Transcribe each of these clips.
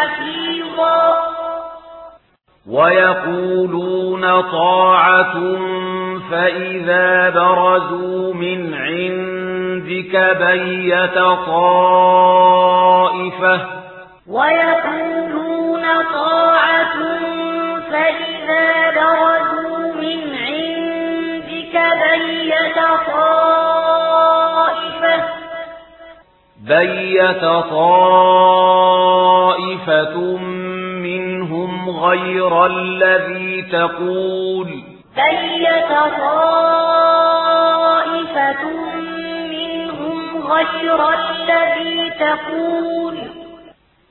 حفيظا. ويقولون طاعة فإذا برزوا من عندك بيت طائفة. ويقولون طاعة فإذا بيت طائفة منهم غير الذي تقول بيت طائفة منهم غير الذي تقول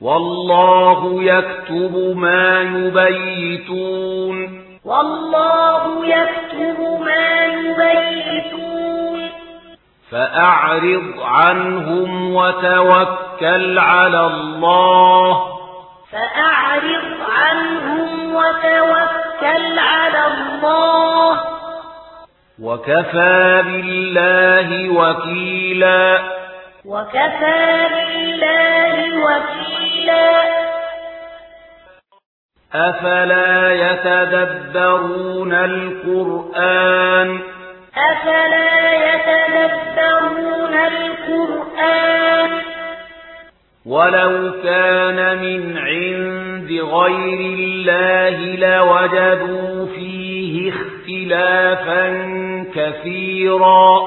والله يكتب ما يبيتون والله يكتب ما يبيتون فأعرض عنهم وتوكل على الله. فأعرض عنهم وتوكل على الله. وكفى بالله وكيلا. وكفى بالله وكيلا. أفلا يتدبرون القرآن؟ أفلا يتدبرون ولو كان من عند غير الله لوجدوا فيه اختلافا كثيرا.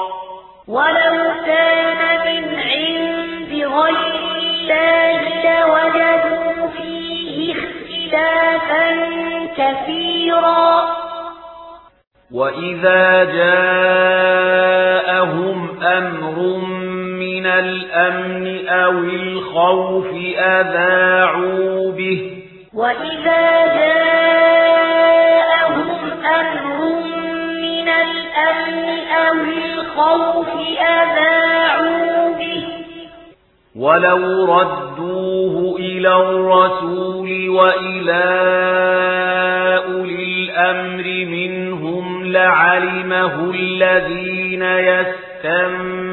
ولو كان من عند غير الله لوجدوا فيه اختلافا كثيرا. وإذا جاءهم أمر من الأمن أو الخوف أذاعوا به وإذا جاءهم أمر من الأمن أو الخوف أذاعوا به ولو ردوه إلى الرسول وإلى أولي الأمر منهم لعلمه الذين يستمعون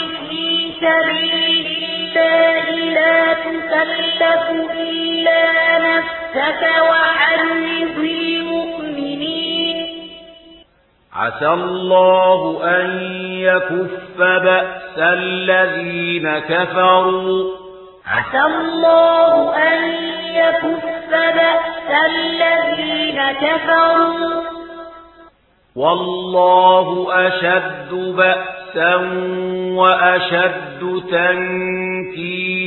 سبيل الله لا إلا نفسك المؤمنين عسى الله أن يكف بأس الذين كفروا. عسى الله أن يكف بأس الذين كفروا. والله أشد بأس بَأْسًا وَأَشَدُّ تَنكِيلًا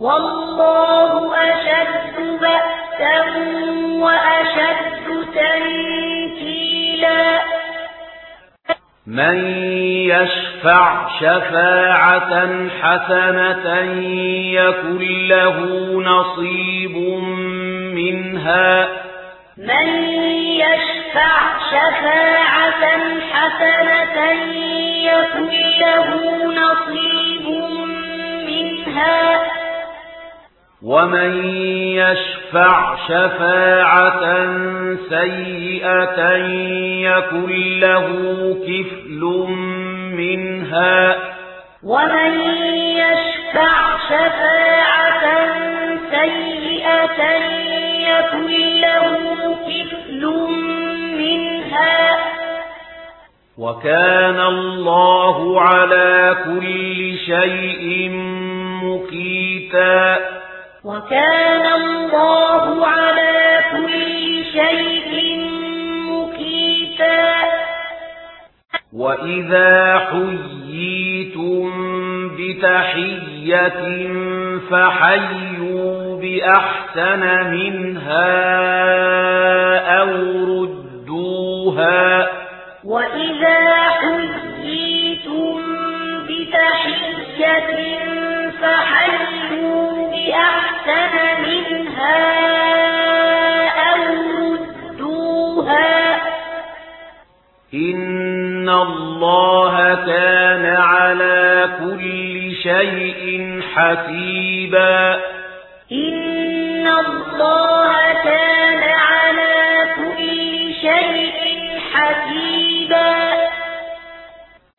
وَاللَّهُ أَشَدُّ بَأْسًا وَأَشَدُّ تَنكِيلًا مَن يَشْفَعْ شَفَاعَةً حَسَنَةً يَكُن لَّهُ نَصِيبٌ مِنْهَا مَن يَشْفَعْ شَفَاعَةً حَسَنَةً يكن له نصيب منها ومن يشفع شفاعة سيئة يكن له كفل منها ومن يشفع شفاعة سيئة يكن له كفل منها وَكَانَ اللَّهُ عَلَى كُلِّ شَيْءٍ مُقِيتًا وَكَانَ اللَّهُ عَلَى كُلِّ شَيْءٍ مُقِيتًا وَإِذَا حُيِّيتُم بِتَحِيَّةٍ فَحَيُّوا بِأَحْسَنَ مِنْهَا شيء حسيبا. إن الله كان